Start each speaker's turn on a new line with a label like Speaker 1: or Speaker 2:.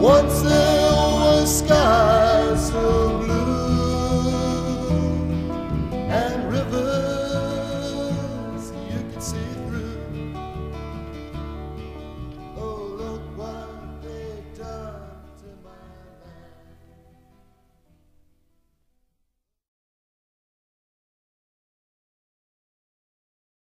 Speaker 1: once there were skies.